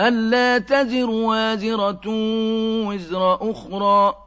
أَلَّا تَزِرُ وَازِرَةٌ وِزْرَ أُخْرَىٰ